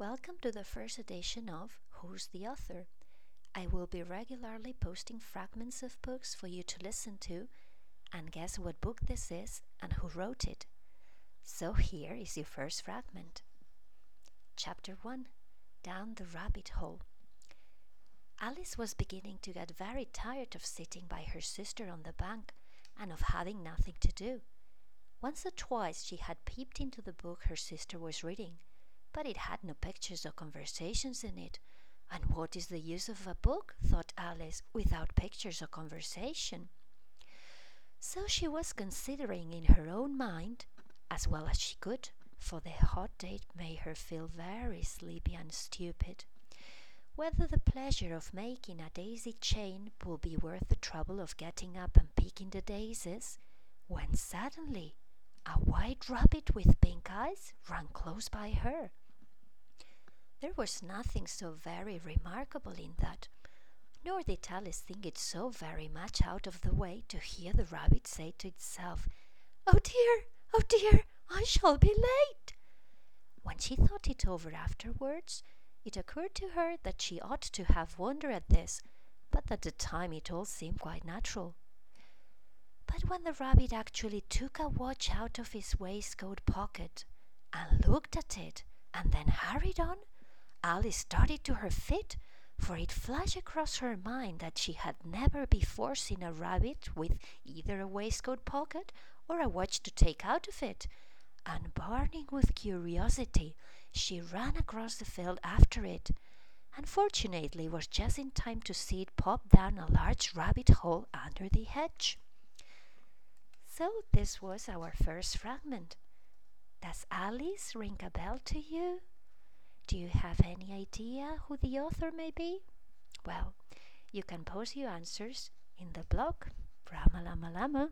Welcome to the first edition of Who's the Author? I will be regularly posting fragments of books for you to listen to and guess what book this is and who wrote it. So here is your first fragment. Chapter 1 Down the Rabbit Hole. Alice was beginning to get very tired of sitting by her sister on the bank and of having nothing to do. Once or twice she had peeped into the book her sister was reading, but it had no pictures or conversations in it. And what is the use of a book, thought Alice, without pictures or conversation? So she was considering in her own mind, as well as she could, for the hot day made her feel very sleepy and stupid, whether the pleasure of making a daisy chain would be worth the trouble of getting up and picking the daisies, when suddenly a white rabbit with pink eyes ran close by her. There was nothing so very remarkable in that, nor did Alice think it so very much out of the way to hear the rabbit say to itself, Oh dear, oh dear, I shall be late. When she thought it over afterwards, it occurred to her that she ought to have wondered at this, but at the time it all seemed quite natural. But when the rabbit actually took a watch out of his waistcoat pocket and looked at it and then hurried on, Alice started to her feet, for it flashed across her mind that she had never before seen a rabbit with either a waistcoat pocket or a watch to take out of it, and burning with curiosity, she ran across the field after it, and fortunately was just in time to see it pop down a large rabbit hole under the hedge. So this was our first fragment. Does Alice ring a bell to you? Do you have any idea who the author may be? Well, you can post your answers in the blog Rama Lama Lama.